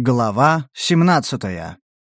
Глава 17.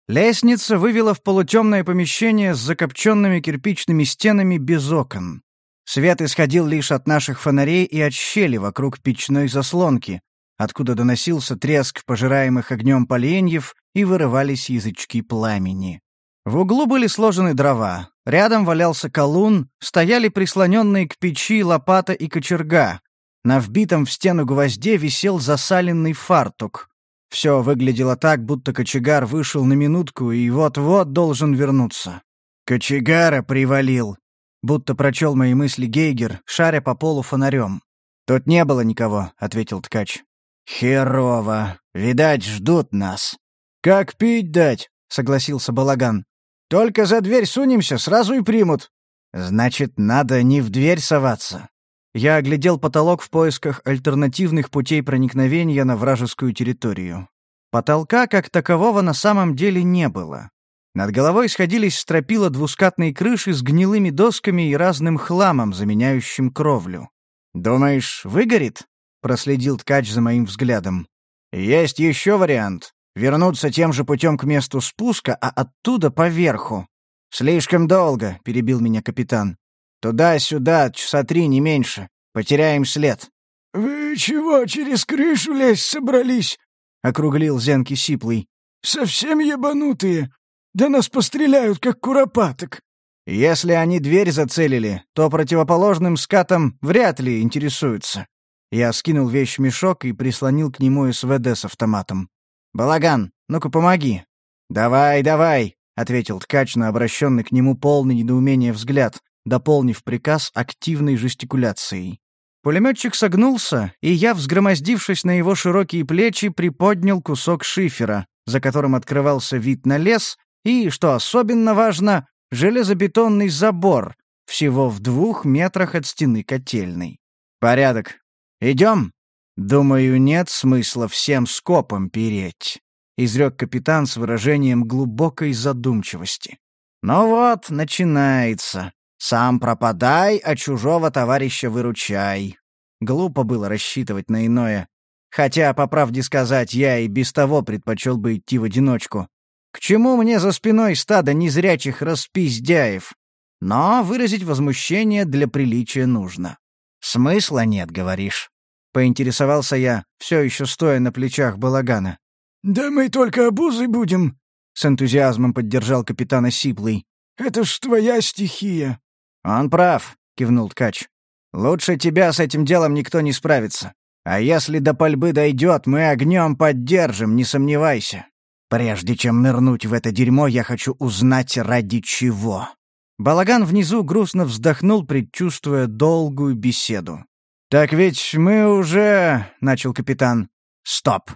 Лестница вывела в полутемное помещение с закопченными кирпичными стенами без окон. Свет исходил лишь от наших фонарей и от щели вокруг печной заслонки, откуда доносился треск пожираемых огнем поленьев и вырывались язычки пламени. В углу были сложены дрова, рядом валялся колун, стояли прислоненные к печи лопата и кочерга. На вбитом в стену гвозде висел засаленный фартук — все выглядело так, будто кочегар вышел на минутку и вот-вот должен вернуться. «Кочегара привалил», — будто прочел мои мысли Гейгер, шаря по полу фонарем. «Тут не было никого», — ответил ткач. «Херово. Видать, ждут нас». «Как пить дать?» — согласился Балаган. «Только за дверь сунемся, сразу и примут». «Значит, надо не в дверь соваться». Я оглядел потолок в поисках альтернативных путей проникновения на вражескую территорию. Потолка, как такового, на самом деле не было. Над головой сходились стропила двускатной крыши с гнилыми досками и разным хламом, заменяющим кровлю. «Думаешь, выгорит?» — проследил ткач за моим взглядом. «Есть еще вариант. Вернуться тем же путем к месту спуска, а оттуда поверху». «Слишком долго», — перебил меня капитан. Туда-сюда, часа три, не меньше. Потеряем след». «Вы чего, через крышу лезть собрались?» — округлил Зенки Сиплый. «Совсем ебанутые. Да нас постреляют, как куропаток». «Если они дверь зацелили, то противоположным скатом вряд ли интересуются». Я скинул вещь в мешок и прислонил к нему СВД с автоматом. «Балаган, ну-ка помоги». «Давай, давай», — ответил ткач на обращенный к нему полный недоумения взгляд дополнив приказ активной жестикуляцией. Пулеметчик согнулся, и я, взгромоздившись на его широкие плечи, приподнял кусок шифера, за которым открывался вид на лес и, что особенно важно, железобетонный забор, всего в двух метрах от стены котельной. «Порядок. Идем?» «Думаю, нет смысла всем скопом переть», — изрек капитан с выражением глубокой задумчивости. «Ну вот, начинается. Сам пропадай, а чужого товарища выручай. Глупо было рассчитывать на иное. Хотя, по правде сказать, я и без того предпочел бы идти в одиночку. К чему мне за спиной стадо незрячих распиздяев? Но выразить возмущение для приличия нужно. «Смысла нет, говоришь?» — поинтересовался я, все еще стоя на плечах балагана. «Да мы только обузой будем», — с энтузиазмом поддержал капитана Сиплый. «Это ж твоя стихия». «Он прав», — кивнул ткач. «Лучше тебя с этим делом никто не справится. А если до пальбы дойдет, мы огнем поддержим, не сомневайся. Прежде чем нырнуть в это дерьмо, я хочу узнать, ради чего». Балаган внизу грустно вздохнул, предчувствуя долгую беседу. «Так ведь мы уже...» — начал капитан. «Стоп.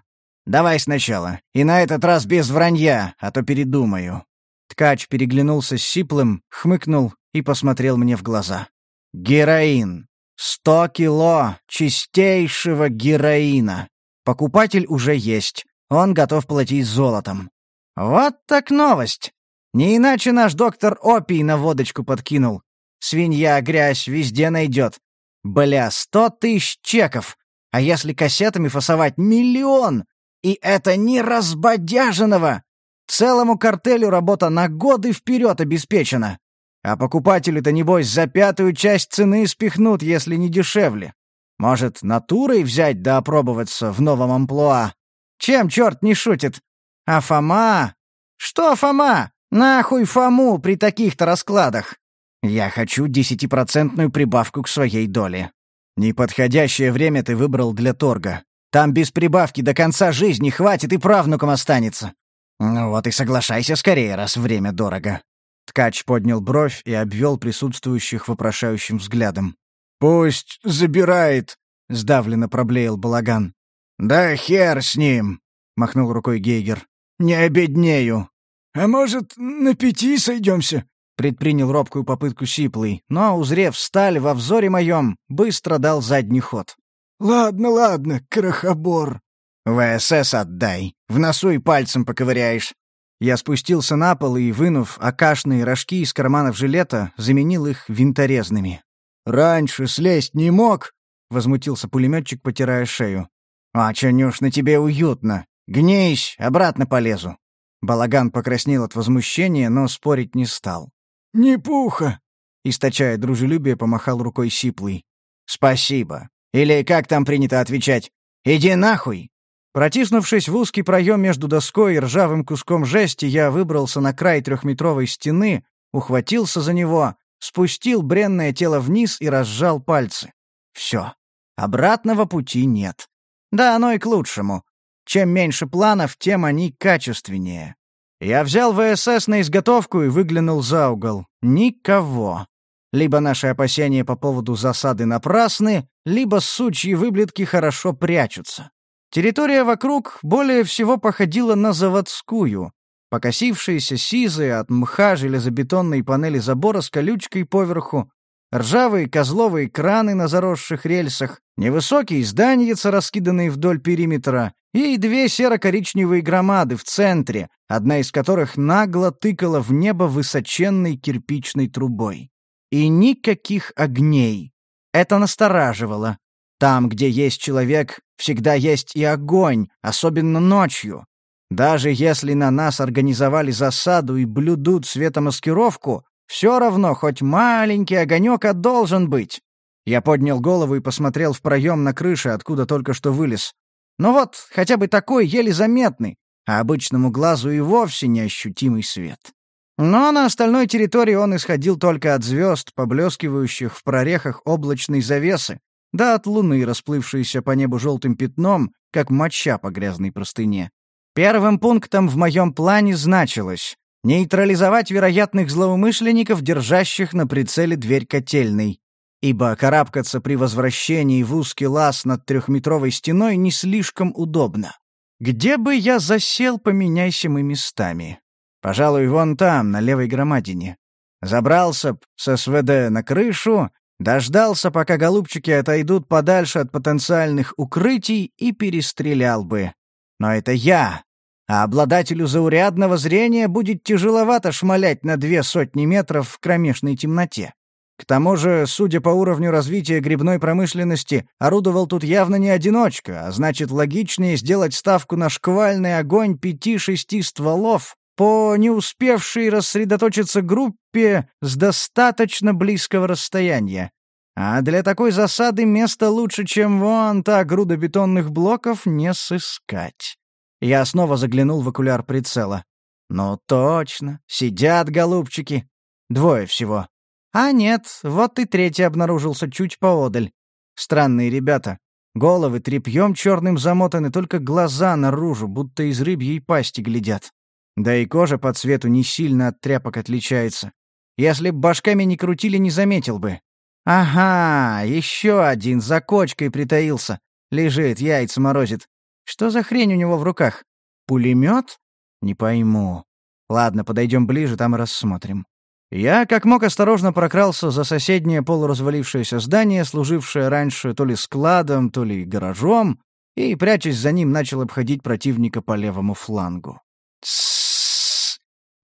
Давай сначала. И на этот раз без вранья, а то передумаю». Ткач переглянулся с Сиплым, хмыкнул и посмотрел мне в глаза. «Героин. Сто кило чистейшего героина. Покупатель уже есть. Он готов платить золотом. Вот так новость. Не иначе наш доктор опий на водочку подкинул. Свинья грязь везде найдет. Бля, сто тысяч чеков. А если кассетами фасовать миллион? И это не разбодяженного. Целому картелю работа на годы вперед обеспечена. А покупателю-то, небось, за пятую часть цены спихнут, если не дешевле. Может, натурой взять да опробоваться в новом амплуа? Чем черт не шутит? А Фома? Что Фома? Нахуй Фому при таких-то раскладах? Я хочу десятипроцентную прибавку к своей доле. Неподходящее время ты выбрал для торга. Там без прибавки до конца жизни хватит и правнукам останется. Ну вот и соглашайся скорее, раз время дорого. Ткач поднял бровь и обвел присутствующих вопрошающим взглядом. «Пусть забирает», — сдавленно проблеял балаган. «Да хер с ним», — махнул рукой Гейгер. «Не обеднею». «А может, на пяти сойдемся?» — предпринял робкую попытку Сиплый, но, узрев сталь во взоре моем, быстро дал задний ход. «Ладно, ладно, крохобор». «ВСС отдай, в носу и пальцем поковыряешь», я спустился на пол и, вынув окашные рожки из карманов жилета, заменил их винторезными. «Раньше слезть не мог?» — возмутился пулеметчик, потирая шею. «А чё, Нюш, на тебе уютно. «Гнись, обратно полезу». Балаган покраснел от возмущения, но спорить не стал. «Не пуха!» — источая дружелюбие, помахал рукой Сиплый. «Спасибо. Или как там принято отвечать? Иди нахуй!» Протиснувшись в узкий проем между доской и ржавым куском жести, я выбрался на край трехметровой стены, ухватился за него, спустил бренное тело вниз и разжал пальцы. Все. Обратного пути нет. Да оно и к лучшему. Чем меньше планов, тем они качественнее. Я взял ВСС на изготовку и выглянул за угол. Никого. Либо наши опасения по поводу засады напрасны, либо сучьи выблетки хорошо прячутся. Территория вокруг более всего походила на заводскую. Покосившиеся сизые от мха железобетонной панели забора с колючкой поверху, ржавые козловые краны на заросших рельсах, невысокие зданица, раскиданные вдоль периметра, и две серо-коричневые громады в центре, одна из которых нагло тыкала в небо высоченной кирпичной трубой. И никаких огней. Это настораживало. Там, где есть человек, всегда есть и огонь, особенно ночью. Даже если на нас организовали засаду и блюдут светомаскировку, все равно хоть маленький огонек а должен быть. Я поднял голову и посмотрел в проем на крыше, откуда только что вылез. Ну вот, хотя бы такой еле заметный, а обычному глазу и вовсе неощутимый свет. Но на остальной территории он исходил только от звезд, поблескивающих в прорехах облачной завесы, да от луны, расплывшейся по небу желтым пятном, как моча по грязной простыне. Первым пунктом в моем плане значилось нейтрализовать вероятных злоумышленников, держащих на прицеле дверь котельной ибо карабкаться при возвращении в узкий лаз над трехметровой стеной не слишком удобно. Где бы я засел, поменяйся мы местами. Пожалуй, вон там, на левой громадине. Забрался б с СВД на крышу, дождался, пока голубчики отойдут подальше от потенциальных укрытий и перестрелял бы. Но это я. А обладателю заурядного зрения будет тяжеловато шмалять на две сотни метров в кромешной темноте. К тому же, судя по уровню развития грибной промышленности, орудовал тут явно не одиночка, а значит, логичнее сделать ставку на шквальный огонь пяти-шести стволов по не успевшей рассредоточиться группе с достаточно близкого расстояния. А для такой засады место лучше, чем вон та груда бетонных блоков, не сыскать. Я снова заглянул в окуляр прицела. Ну точно, сидят голубчики. Двое всего. А нет, вот и третий обнаружился чуть поодаль. Странные ребята. Головы тряпьем черным замотаны, только глаза наружу, будто из рыбьей пасти глядят. Да и кожа по цвету не сильно от тряпок отличается. Если б башками не крутили, не заметил бы. Ага, еще один за кочкой притаился. Лежит, яйца морозит. Что за хрень у него в руках? Пулемет? Не пойму. Ладно, подойдем ближе, там и рассмотрим. Я как мог осторожно прокрался за соседнее полуразвалившееся здание, служившее раньше то ли складом, то ли гаражом, и, прячась за ним, начал обходить противника по левому флангу. Тссс.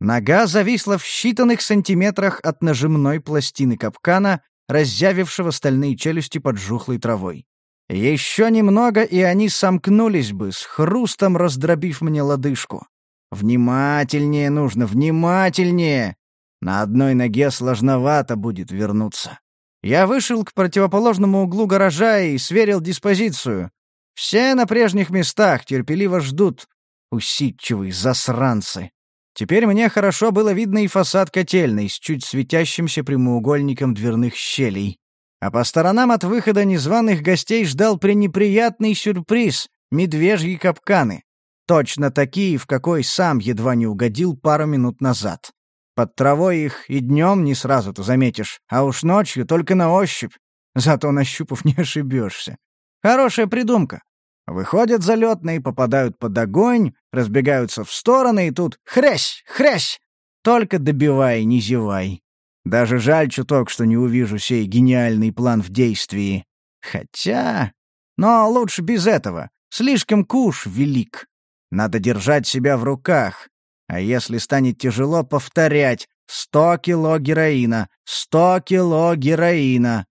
Нога зависла в считанных сантиметрах от нажимной пластины капкана, разъявившего стальные челюсти под жухлой травой. Еще немного, и они сомкнулись бы, с хрустом раздробив мне лодыжку. «Внимательнее нужно, внимательнее!» На одной ноге сложновато будет вернуться. Я вышел к противоположному углу гаража и сверил диспозицию. Все на прежних местах терпеливо ждут. Усидчивые засранцы. Теперь мне хорошо было видно и фасад котельной с чуть светящимся прямоугольником дверных щелей. А по сторонам от выхода незваных гостей ждал пренеприятный сюрприз — медвежьи капканы. Точно такие, в какой сам едва не угодил пару минут назад. Под травой их и днем не сразу-то заметишь, а уж ночью только на ощупь. Зато нащупав не ошибешься. Хорошая придумка. Выходят залетные, попадают под огонь, разбегаются в стороны, и тут хрясь, хрясь! Только добивай, не зевай. Даже жаль чуток, что не увижу сей гениальный план в действии. Хотя... Но лучше без этого. Слишком куш велик. Надо держать себя в руках. А если станет тяжело, повторять «сто кило героина! Сто кило героина!»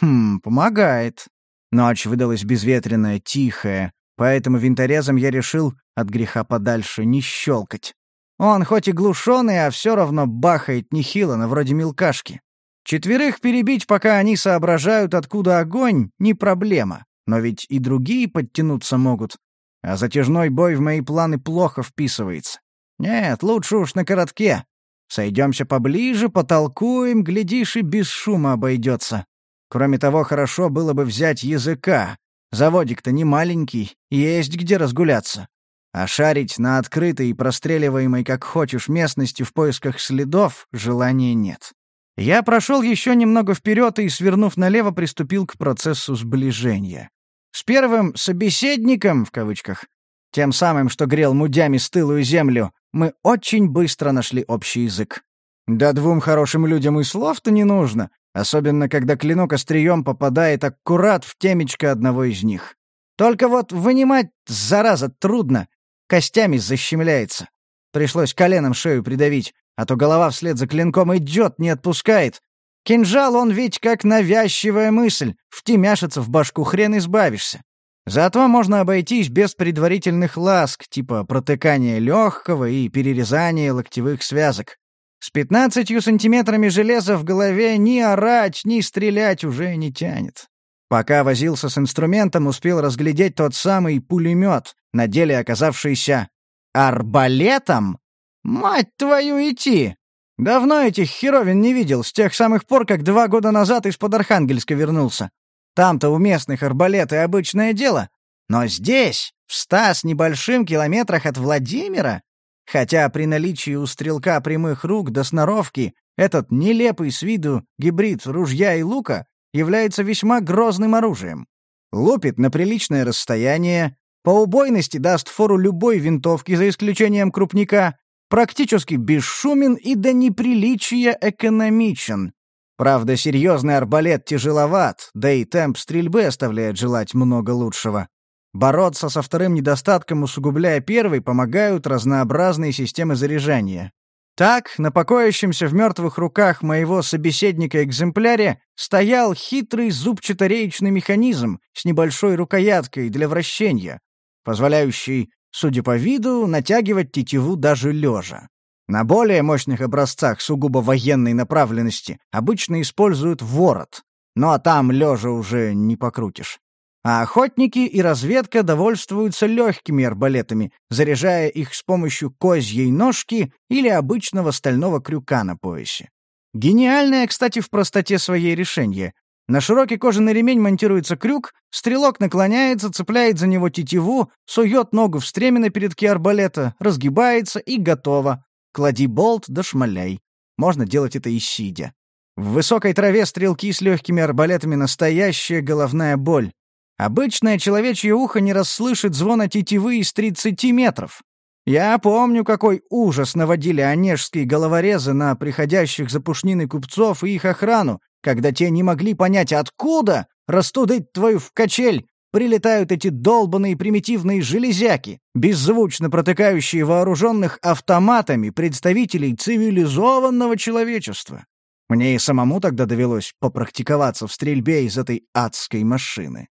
Хм, помогает. Ночь выдалась безветренная, тихая. поэтому винторезом я решил от греха подальше не щелкать. Он хоть и глушеный, а все равно бахает нехило, на вроде мелкашки. Четверых перебить, пока они соображают, откуда огонь, не проблема. Но ведь и другие подтянуться могут. А затяжной бой в мои планы плохо вписывается. Нет, лучше уж на коротке. Сойдемся поближе, потолкуем, глядишь, и без шума обойдется. Кроме того, хорошо было бы взять языка. Заводик-то не маленький, есть где разгуляться. А шарить на открытой и простреливаемой как хочешь местности в поисках следов желания нет. Я прошел еще немного вперед и, свернув налево, приступил к процессу сближения. С первым «собеседником», в кавычках, тем самым, что грел мудями стылую землю, мы очень быстро нашли общий язык. Да двум хорошим людям и слов-то не нужно, особенно когда клинок острием попадает аккурат в темечко одного из них. Только вот вынимать, зараза, трудно, костями защемляется. Пришлось коленом шею придавить, а то голова вслед за клинком идет, не отпускает. Кинжал он ведь как навязчивая мысль, втемяшится в башку хрен избавишься. Зато можно обойтись без предварительных ласк, типа протыкания легкого и перерезания локтевых связок. С пятнадцатью сантиметрами железа в голове ни орать, ни стрелять уже не тянет. Пока возился с инструментом, успел разглядеть тот самый пулемет, на деле оказавшийся арбалетом. Мать твою идти! Давно этих херовин не видел, с тех самых пор, как два года назад из-под Архангельска вернулся. Там-то у местных арбалеты обычное дело. Но здесь, в ста с небольшим километрах от Владимира, хотя при наличии у стрелка прямых рук до сноровки этот нелепый с виду гибрид ружья и лука является весьма грозным оружием. Лупит на приличное расстояние, по убойности даст фору любой винтовки, за исключением крупника, практически бесшумен и до неприличия экономичен, Правда, серьезный арбалет тяжеловат, да и темп стрельбы оставляет желать много лучшего. Бороться со вторым недостатком, усугубляя первый, помогают разнообразные системы заряжания. Так, на покоящемся в мертвых руках моего собеседника экземпляре стоял хитрый зубчато-реечный механизм с небольшой рукояткой для вращения, позволяющий, судя по виду, натягивать тетиву даже лежа. На более мощных образцах сугубо военной направленности обычно используют ворот, ну а там лежа уже не покрутишь. А охотники и разведка довольствуются легкими арбалетами, заряжая их с помощью козьей ножки или обычного стального крюка на поясе. Гениальное, кстати, в простоте своей решение. На широкий кожаный ремень монтируется крюк, стрелок наклоняется, цепляет за него тетиву, сует ногу в стремя передки арбалета, разгибается и готово. Клади болт да шмаляй. Можно делать это и сидя. В высокой траве стрелки с легкими арбалетами — настоящая головная боль. Обычное человечье ухо не расслышит звона тетивы из 30 метров. Я помню, какой ужас наводили онежские головорезы на приходящих за пушниной купцов и их охрану, когда те не могли понять, откуда растудыть твою в качель прилетают эти долбанные примитивные железяки, беззвучно протыкающие вооруженных автоматами представителей цивилизованного человечества. Мне и самому тогда довелось попрактиковаться в стрельбе из этой адской машины.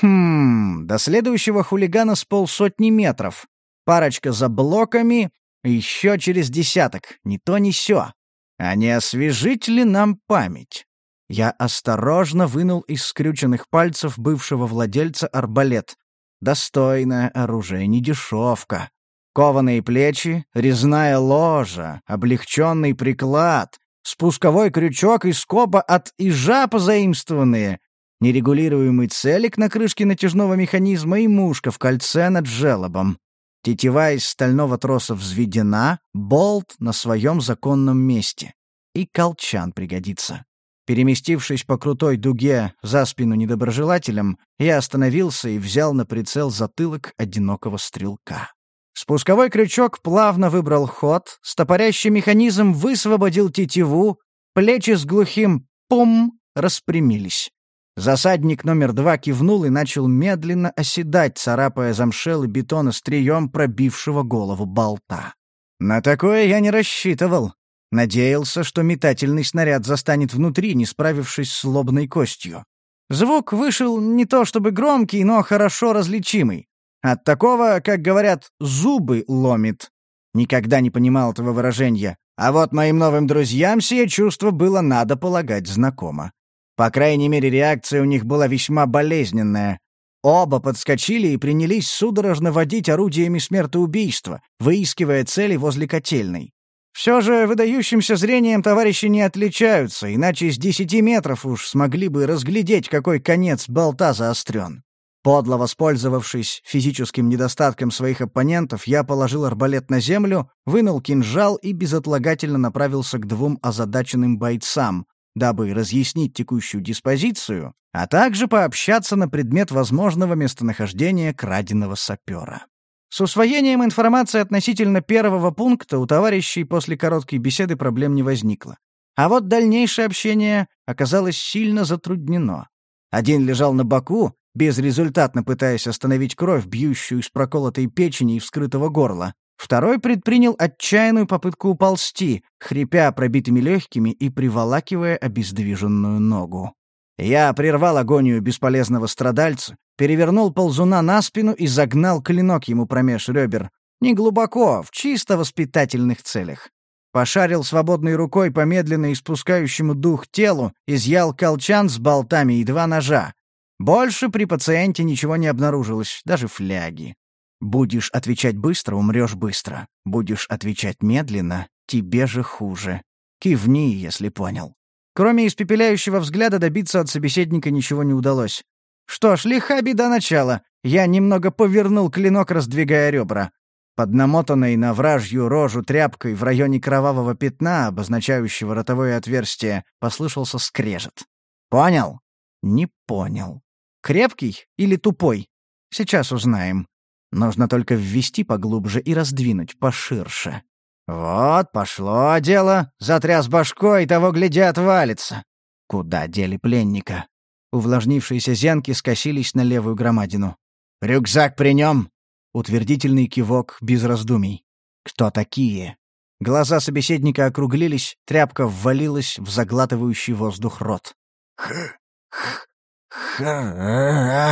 Хм, до следующего хулигана с полсотни метров. Парочка за блоками, еще через десяток, ни то ни сё. А не освежить ли нам память? Я осторожно вынул из скрюченных пальцев бывшего владельца арбалет. Достойное оружие, не дешевка. Кованые плечи, резная ложа, облегченный приклад, спусковой крючок и скоба от ижа позаимствованные, нерегулируемый целик на крышке натяжного механизма и мушка в кольце над желобом. Тетива из стального троса взведена, болт на своем законном месте. И колчан пригодится. Переместившись по крутой дуге за спину недоброжелателям, я остановился и взял на прицел затылок одинокого стрелка. Спусковой крючок плавно выбрал ход, стопорящий механизм высвободил тетиву, плечи с глухим «пум» распрямились. Засадник номер два кивнул и начал медленно оседать, царапая замшелый бетон острием пробившего голову болта. На такое я не рассчитывал. Надеялся, что метательный снаряд застанет внутри, не справившись с лобной костью. Звук вышел не то чтобы громкий, но хорошо различимый. От такого, как говорят, зубы ломит. Никогда не понимал этого выражения. А вот моим новым друзьям сие чувство было, надо полагать, знакомо. По крайней мере, реакция у них была весьма болезненная. Оба подскочили и принялись судорожно водить орудиями смертоубийства, выискивая цели возле котельной. Все же выдающимся зрением товарищи не отличаются, иначе с десяти метров уж смогли бы разглядеть, какой конец болта заострен. Подло воспользовавшись физическим недостатком своих оппонентов, я положил арбалет на землю, вынул кинжал и безотлагательно направился к двум озадаченным бойцам, дабы разъяснить текущую диспозицию, а также пообщаться на предмет возможного местонахождения краденого сапера. С усвоением информации относительно первого пункта у товарищей после короткой беседы проблем не возникло. А вот дальнейшее общение оказалось сильно затруднено. Один лежал на боку, безрезультатно пытаясь остановить кровь, бьющую из проколотой печени и вскрытого горла. Второй предпринял отчаянную попытку уползти, хрипя пробитыми легкими и приволакивая обездвиженную ногу. Я прервал агонию бесполезного страдальца, перевернул ползуна на спину и загнал клинок ему промеж ребер. Не глубоко, в чисто воспитательных целях. Пошарил свободной рукой по медленно испускающему дух телу, изъял колчан с болтами и два ножа. Больше при пациенте ничего не обнаружилось, даже фляги. Будешь отвечать быстро — умрешь быстро. Будешь отвечать медленно — тебе же хуже. Кивни, если понял. Кроме испепеляющего взгляда добиться от собеседника ничего не удалось. Что ж, лиха беда начала. Я немного повернул клинок, раздвигая ребра. Под намотанной на вражью рожу тряпкой в районе кровавого пятна, обозначающего ротовое отверстие, послышался скрежет. «Понял?» «Не понял. Крепкий или тупой? Сейчас узнаем. Нужно только ввести поглубже и раздвинуть поширше». «Вот, пошло дело. Затряс башкой, того гляди отвалится». Куда дели пленника? Увлажнившиеся зенки скосились на левую громадину. «Рюкзак при нем?» Утвердительный кивок без раздумий. «Кто такие?» Глаза собеседника округлились, тряпка ввалилась в заглатывающий воздух рот. «Х... х... хранители!»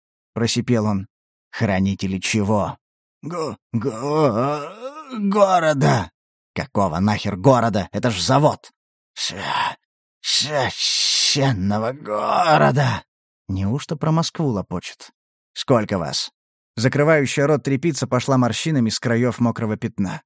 — просипел он. «Хранители чего?» «Го... го... города!» «Какого нахер города? Это ж завод!» «Ш... священного города!» Неужто про Москву лопочет? «Сколько вас?» Закрывающая рот трепица пошла морщинами с краев мокрого пятна.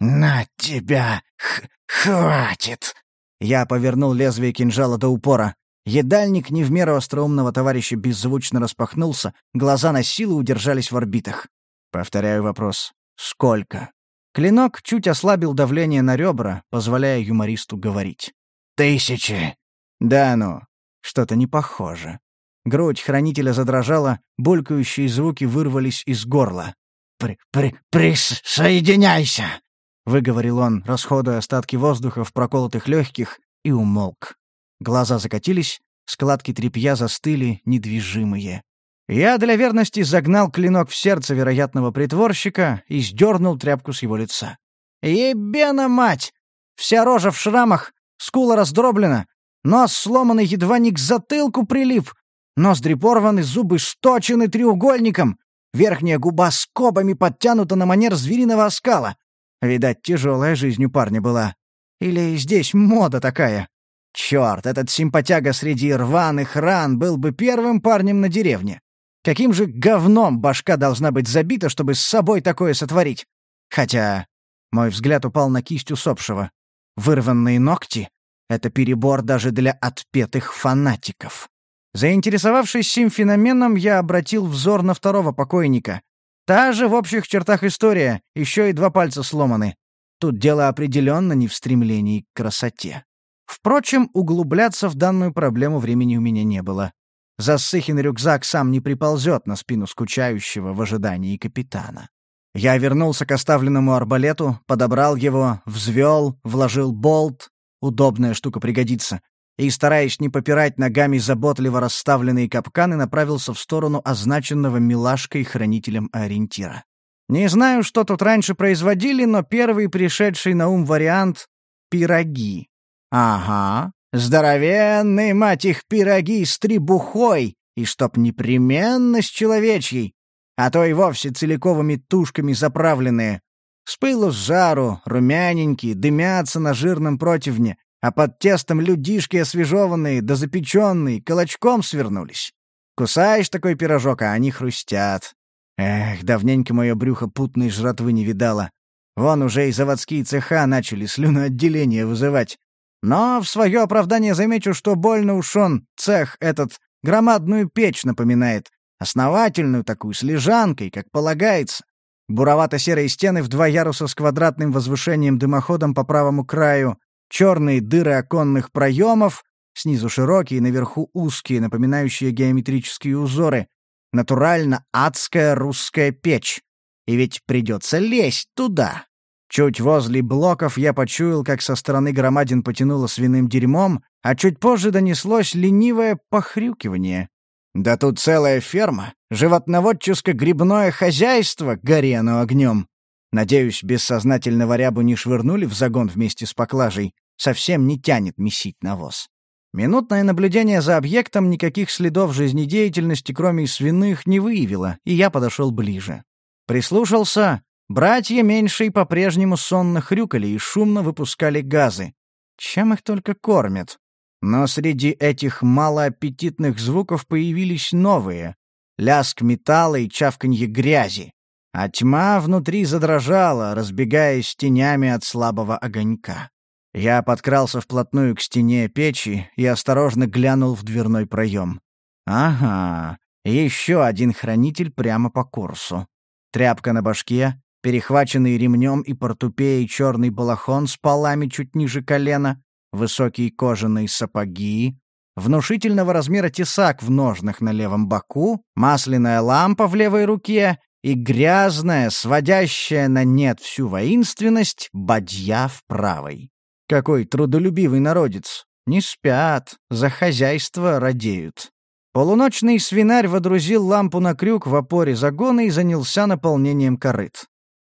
«На тебя! Х хватит!» Я повернул лезвие кинжала до упора. Едальник не в меру остроумного товарища беззвучно распахнулся, глаза на силу удержались в орбитах. Повторяю вопрос. Сколько? Клинок чуть ослабил давление на ребра, позволяя юмористу говорить. «Тысячи!» «Да ну, что-то не похоже». Грудь хранителя задрожала, булькающие звуки вырвались из горла. «При... при... присоединяйся!» — выговорил он, расходуя остатки воздуха в проколотых легких, и умолк. Глаза закатились, складки тряпья застыли, недвижимые. Я для верности загнал клинок в сердце вероятного притворщика и сдернул тряпку с его лица. «Ебена мать! Вся рожа в шрамах, скула раздроблена, нос сломанный едва не к затылку прилип, ноздри порваны, зубы сточены треугольником, верхняя губа скобами подтянута на манер звериного оскала. Видать, тяжелая жизнь у парня была. Или здесь мода такая? Черт, этот симпатяга среди рваных ран был бы первым парнем на деревне. Каким же говном башка должна быть забита, чтобы с собой такое сотворить? Хотя... Мой взгляд упал на кисть усопшего. Вырванные ногти — это перебор даже для отпетых фанатиков. Заинтересовавшись сим феноменом, я обратил взор на второго покойника. Та же в общих чертах история, еще и два пальца сломаны. Тут дело определенно не в стремлении к красоте. Впрочем, углубляться в данную проблему времени у меня не было. Засыхин рюкзак сам не приползет на спину скучающего в ожидании капитана. Я вернулся к оставленному арбалету, подобрал его, взвел, вложил болт. Удобная штука пригодится. И, стараясь не попирать ногами заботливо расставленные капканы, направился в сторону означенного милашкой хранителем ориентира. Не знаю, что тут раньше производили, но первый пришедший на ум вариант — пироги. Ага, здоровенные, мать их, пироги с требухой, и чтоб непременно с человечьей, а то и вовсе целиковыми тушками заправленные. С пылу с жару, румяненькие, дымятся на жирном противне, а под тестом людишки освежеванные да запеченные колочком свернулись. Кусаешь такой пирожок, а они хрустят. Эх, давненько мое брюхо путной жратвы не видало. Вон уже и заводские цеха начали слюноотделение вызывать. Но в свое оправдание замечу, что больно уж он, цех этот, громадную печь напоминает. Основательную такую, с лежанкой, как полагается. Буровато-серые стены в два яруса с квадратным возвышением дымоходом по правому краю, черные дыры оконных проемов, снизу широкие, наверху узкие, напоминающие геометрические узоры. Натурально адская русская печь. И ведь придется лезть туда. Чуть возле блоков я почуял, как со стороны громадин потянуло свиным дерьмом, а чуть позже донеслось ленивое похрюкивание. Да тут целая ферма, животноводческо-грибное хозяйство, гори оно огнем. Надеюсь, бессознательного рябу не швырнули в загон вместе с поклажей. Совсем не тянет месить навоз. Минутное наблюдение за объектом никаких следов жизнедеятельности, кроме свиных, не выявило, и я подошел ближе. Прислушался. Братья меньшие по-прежнему сонно хрюкали и шумно выпускали газы. Чем их только кормят? Но среди этих малоаппетитных звуков появились новые. Лязг металла и чавканье грязи. А тьма внутри задрожала, разбегаясь тенями от слабого огонька. Я подкрался вплотную к стене печи и осторожно глянул в дверной проем. Ага, еще один хранитель прямо по курсу. Тряпка на башке, перехваченный ремнем и портупеей черный балахон с полами чуть ниже колена, высокие кожаные сапоги, внушительного размера тесак в ножнах на левом боку, масляная лампа в левой руке и грязная, сводящая на нет всю воинственность, бадья в правой. Какой трудолюбивый народец! Не спят, за хозяйство радеют. Полуночный свинарь водрузил лампу на крюк в опоре загона и занялся наполнением корыт.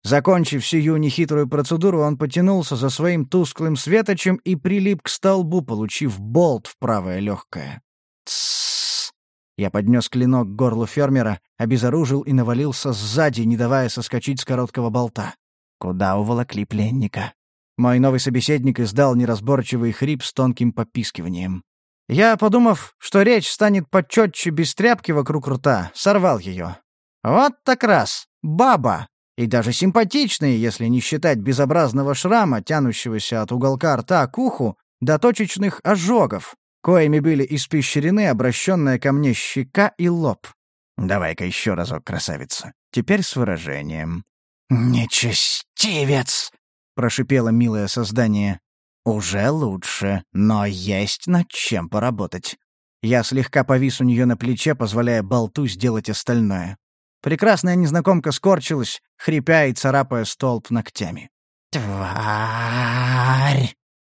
Закончив сию нехитрую процедуру, он потянулся за своим тусклым светочем и прилип к столбу, получив болт в правое легкое. Тссс. Я поднес клинок к горлу фермера, обезоружил и навалился сзади, не давая соскочить с короткого болта. Куда уволокли пленника? Мой новый собеседник издал неразборчивый хрип с тонким попискиванием. Я, подумав, что речь станет почетче без тряпки вокруг рта, сорвал ее. «Вот так раз! Баба! И даже симпатичные, если не считать безобразного шрама, тянущегося от уголка рта к уху, до точечных ожогов, коими были испещрены обращенная ко мне щека и лоб. «Давай-ка еще разок, красавица. Теперь с выражением». «Нечестивец!» — прошипело милое создание. «Уже лучше, но есть над чем поработать». Я слегка повис у нее на плече, позволяя болту сделать остальное. Прекрасная незнакомка скорчилась, хрипя и царапая столб ногтями. «Тварь!»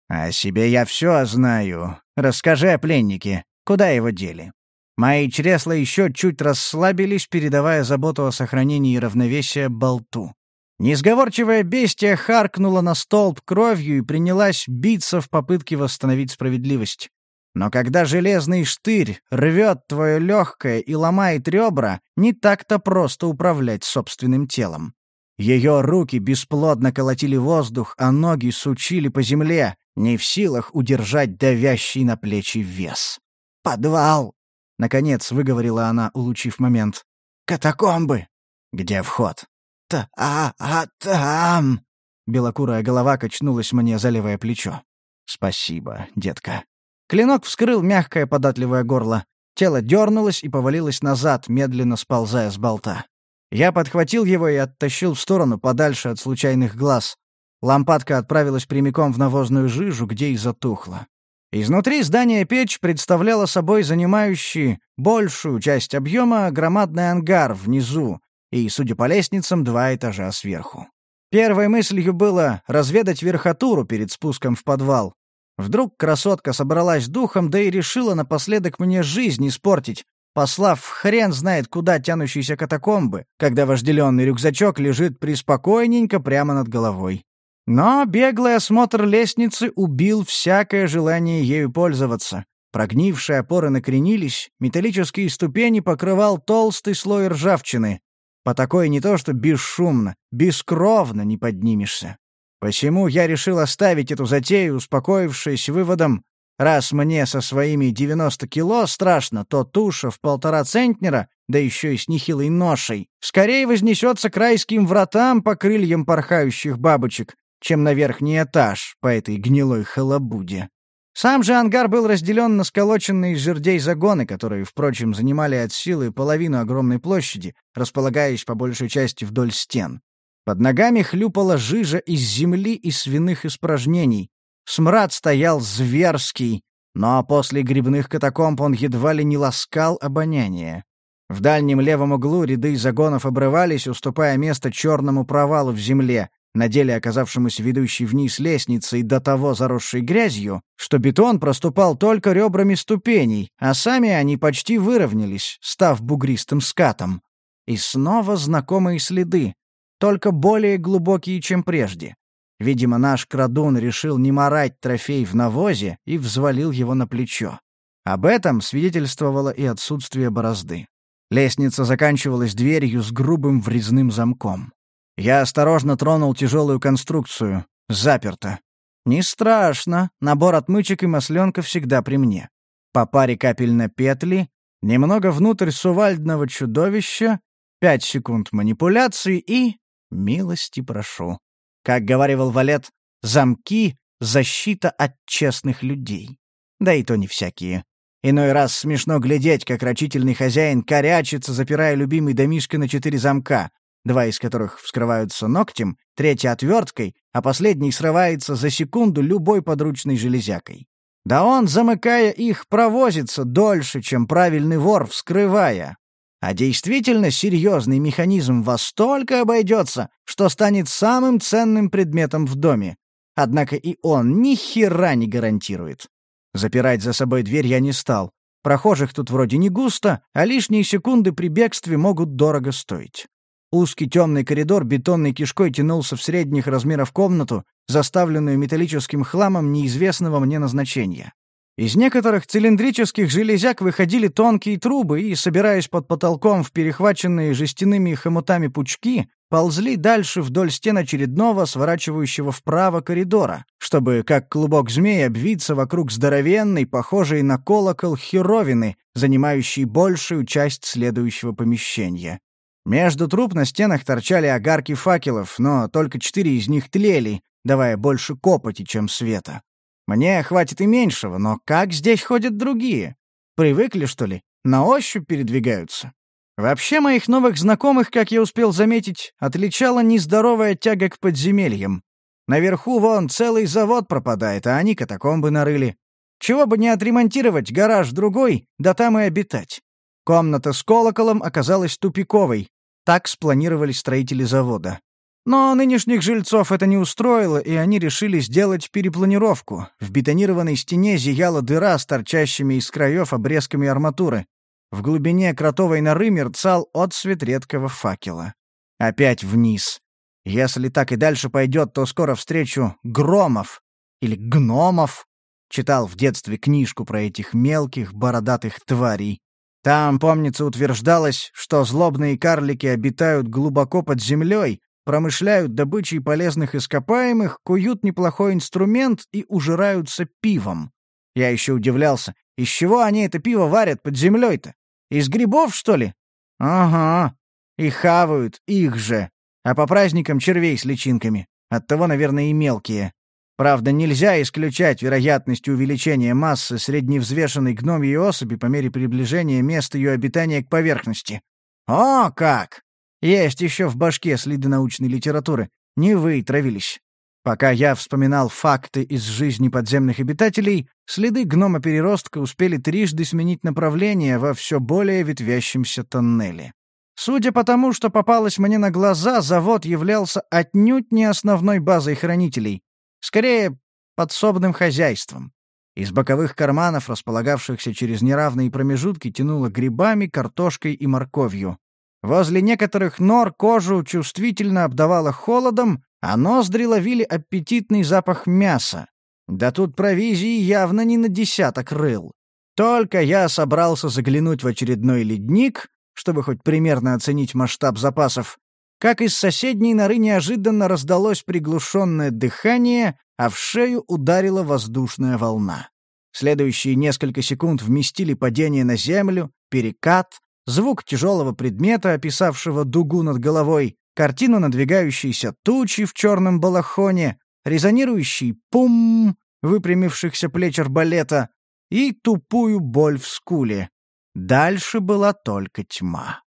«О себе я все знаю. Расскажи о пленнике. Куда его дели?» Мои чресла еще чуть расслабились, передавая заботу о сохранении равновесия болту. Несговорчивое бестия харкнула на столб кровью и принялась биться в попытке восстановить справедливость. Но когда железный штырь рвет твое легкое и ломает ребра, не так-то просто управлять собственным телом. Ее руки бесплодно колотили воздух, а ноги сучили по земле, не в силах удержать давящий на плечи вес. «Подвал!» — наконец выговорила она, улучив момент. «Катакомбы!» «Где вход?» «Та... а... а... там...» Белокурая голова качнулась мне за левое плечо. «Спасибо, детка». Клинок вскрыл мягкое податливое горло. Тело дернулось и повалилось назад, медленно сползая с болта. Я подхватил его и оттащил в сторону, подальше от случайных глаз. Лампадка отправилась прямиком в навозную жижу, где и затухла. Изнутри здание печь представляло собой занимающий большую часть объема громадный ангар внизу и, судя по лестницам, два этажа сверху. Первой мыслью было разведать верхотуру перед спуском в подвал, Вдруг красотка собралась духом, да и решила напоследок мне жизнь испортить, послав хрен знает куда тянущиеся катакомбы, когда вожделенный рюкзачок лежит приспокойненько прямо над головой. Но беглый осмотр лестницы убил всякое желание ею пользоваться. Прогнившие опоры накренились, металлические ступени покрывал толстый слой ржавчины. По такой не то что бесшумно, бескровно не поднимешься. Посему я решил оставить эту затею, успокоившись выводом, раз мне со своими 90 кило страшно, то туша в полтора центнера, да еще и с нехилой ношей, скорее вознесется к райским вратам по крыльям порхающих бабочек, чем на верхний этаж по этой гнилой халабуде. Сам же ангар был разделен на сколоченные из жердей загоны, которые, впрочем, занимали от силы половину огромной площади, располагаясь по большей части вдоль стен. Под ногами хлюпала жижа из земли и свиных испражнений. Смрад стоял зверский, но после грибных катакомб он едва ли не ласкал обоняние. В дальнем левом углу ряды загонов обрывались, уступая место черному провалу в земле, на деле оказавшемуся ведущей вниз лестницей до того заросшей грязью, что бетон проступал только ребрами ступеней, а сами они почти выровнялись, став бугристым скатом. И снова знакомые следы, только более глубокие, чем прежде. Видимо, наш крадун решил не морать трофей в навозе и взвалил его на плечо. Об этом свидетельствовало и отсутствие борозды. Лестница заканчивалась дверью с грубым врезным замком. Я осторожно тронул тяжелую конструкцию. Заперто. Не страшно, набор отмычек и масленка всегда при мне. По паре капель на петли, немного внутрь сувальдного чудовища, пять секунд манипуляции и... Милости прошу. Как говорил Валет, замки — защита от честных людей. Да и то не всякие. Иной раз смешно глядеть, как рачительный хозяин корячится, запирая любимый домишко на четыре замка, два из которых вскрываются ногтем, третья — отверткой, а последний срывается за секунду любой подручной железякой. Да он, замыкая их, провозится дольше, чем правильный вор, вскрывая. А действительно серьезный механизм во столько обойдется, что станет самым ценным предметом в доме. Однако и он ни хера не гарантирует. Запирать за собой дверь я не стал. Прохожих тут вроде не густо, а лишние секунды при бегстве могут дорого стоить. Узкий темный коридор бетонной кишкой тянулся в средних размеров комнату, заставленную металлическим хламом неизвестного мне назначения. Из некоторых цилиндрических железяк выходили тонкие трубы и, собираясь под потолком в перехваченные жестяными хомутами пучки, ползли дальше вдоль стен очередного, сворачивающего вправо коридора, чтобы, как клубок змей, обвиться вокруг здоровенной, похожей на колокол херовины, занимающей большую часть следующего помещения. Между труб на стенах торчали огарки факелов, но только четыре из них тлели, давая больше копоти, чем света. Мне хватит и меньшего, но как здесь ходят другие? Привыкли, что ли? На ощупь передвигаются? Вообще моих новых знакомых, как я успел заметить, отличала нездоровая тяга к подземельям. Наверху вон целый завод пропадает, а они катакомбы нарыли. Чего бы не отремонтировать гараж другой, да там и обитать. Комната с колоколом оказалась тупиковой, так спланировали строители завода. Но нынешних жильцов это не устроило, и они решили сделать перепланировку. В бетонированной стене зияла дыра с торчащими из краев обрезками арматуры. В глубине кротовой норы мерцал отсвет редкого факела. Опять вниз. Если так и дальше пойдет, то скоро встречу громов или гномов. Читал в детстве книжку про этих мелких бородатых тварей. Там, помнится, утверждалось, что злобные карлики обитают глубоко под землей, промышляют добычей полезных ископаемых, куют неплохой инструмент и ужираются пивом. Я еще удивлялся, из чего они это пиво варят под землей-то? Из грибов, что ли? Ага. И хавают их же. А по праздникам червей с личинками. Оттого, наверное, и мелкие. Правда, нельзя исключать вероятность увеличения массы средневзвешенной гномьей особи по мере приближения места ее обитания к поверхности. О, как! Есть еще в башке следы научной литературы. Не вы травились. Пока я вспоминал факты из жизни подземных обитателей, следы гнома-переростка успели трижды сменить направление во все более ветвящемся тоннеле. Судя по тому, что попалось мне на глаза, завод являлся отнюдь не основной базой хранителей. Скорее, подсобным хозяйством. Из боковых карманов, располагавшихся через неравные промежутки, тянуло грибами, картошкой и морковью. Возле некоторых нор кожу чувствительно обдавало холодом, а ноздри ловили аппетитный запах мяса. Да тут провизии явно не на десяток рыл. Только я собрался заглянуть в очередной ледник, чтобы хоть примерно оценить масштаб запасов, как из соседней норы неожиданно раздалось приглушенное дыхание, а в шею ударила воздушная волна. Следующие несколько секунд вместили падение на землю, перекат, звук тяжелого предмета, описавшего дугу над головой, картину надвигающейся тучи в черном балахоне, резонирующий пум выпрямившихся плеч арбалета и тупую боль в скуле. Дальше была только тьма.